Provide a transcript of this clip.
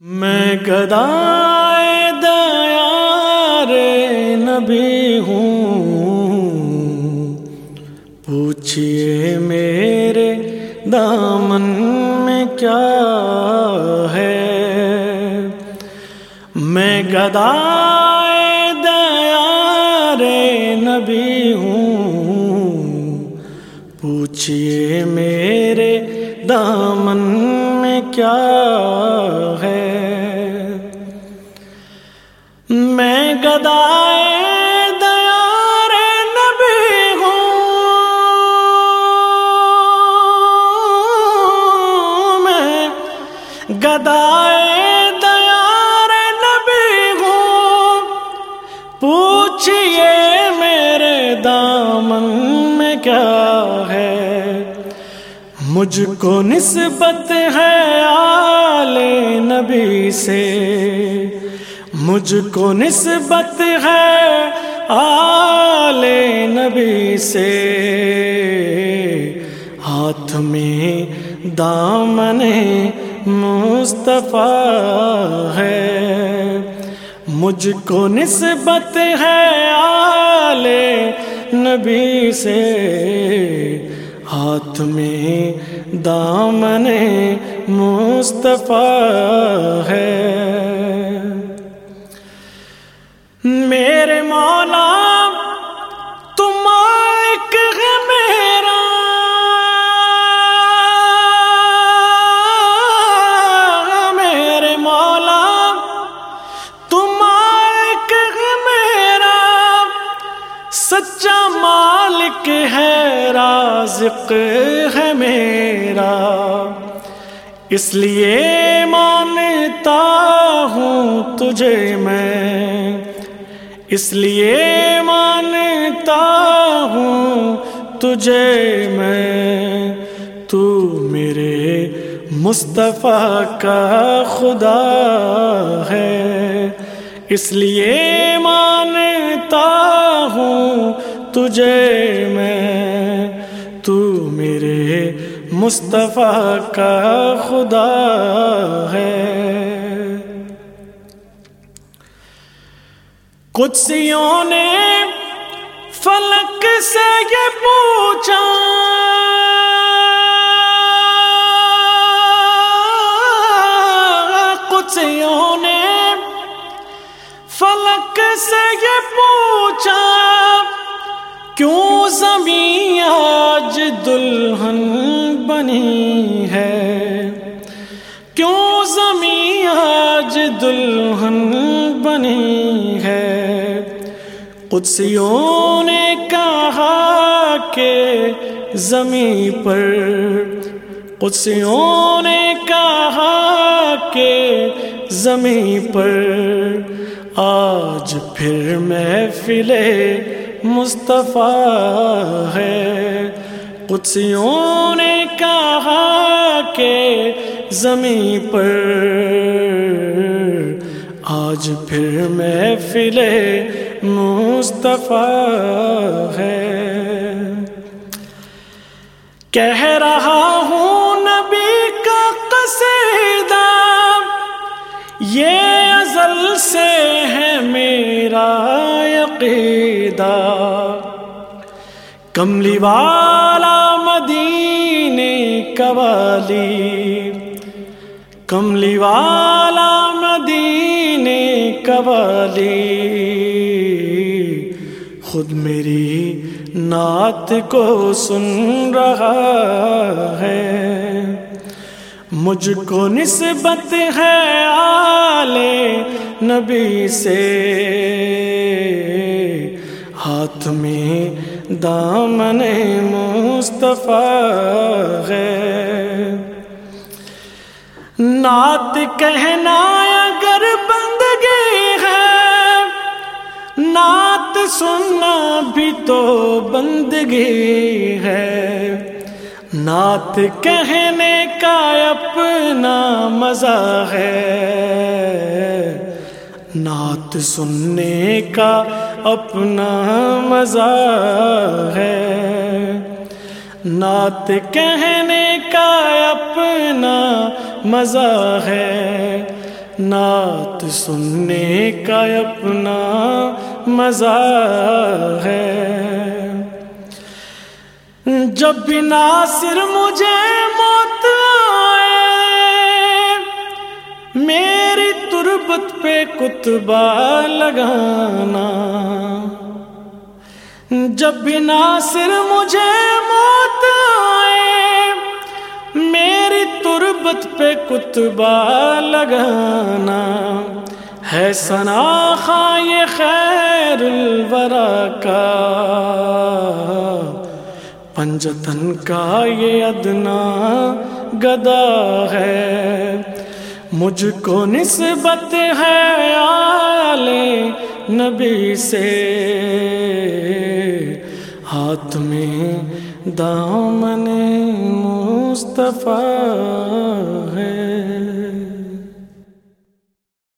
میں گدائے دیار نبی ہوں۔ پوچھئے میرے دامن میں کیا ہے؟ میں گدائے دیار نبی ہوں۔ پوچھئے میرے دامن میں کیا گدائے دیار نبی ہوں میں۔ گدائے دیار نبی ہوں۔ پوچھئے میرے دامن میں کیا ہے؟ مجھ کو نسبت ہے آل نبی سے۔ مجھ کو نسبت ہے آل نبی سے۔ ہاتھ میں دامن مصطفیٰ ہے۔ مجھ کو نسبت ہے آل نبی سے۔ ہاتھ میں دامن مصطفیٰ ہے۔ رازق ہے میرا۔ اس لیے مانتا ہوں تجھے میں۔ اس لیے مانتا ہوں تجھے میں۔ تو میرے مصطفیٰ کا خدا ہے۔ اس لیے مانتا ہوں تجھے میں۔ تو میرے مصطفیٰ کا خدا ہے۔ قدسیوں نے فلک سے یہ پوچھا، قدسیوں نے فلک سے یہ پوچھا، کیوں زمین دلہن بنی ہے۔ کیوں زمین آج دلہن بنی ہے؟ قدسیوں نے کہا کہ زمین پر۔ قدسیوں نے کہا کہ زمین پر۔ آج پھر محفل مصطفیٰ ہے۔ قدسیوں نے کہا کہ زمین پر آج پھر محفل مصطفیٰ ہے۔ کہہ رہا ہوں نبی کا قصیدہ، یہ ازل سے ہے میرا عقیدہ۔ کملی والا مدینے قوالی۔ کملی والا مدینے قوالی۔ خود میری نعت کو سن رہا ہے۔ مجھ کو نسبت ہے آل نبی سے۔ ہاتھ میں دامن مصطفیٰ ہے نعت کہنا اگر بندگی ہے، نعت سننا بھی تو بندگی ہے۔ نعت کہنے کا اپنا مزہ ہے۔ نعت سننے کا اپنا مزہ ہے۔ نعت کہنے کا اپنا مزہ ہے۔ نعت سننے کا اپنا مزہ ہے۔ جب بھی ناصر مجھے موت آئے میری تربت پہ کتبہ لگانا۔ جب بھی ناصر مجھے موت آئے، میری تربت پہ کتبہ لگانا۔ ہے سنا یہ خیر الورا کا۔ پنجتن کا یہ ادنا گدا ہے۔ مجھ کو نسبت ہے آل نبی سے۔ ہاتھ میں دامن مصطفیٰ ہے۔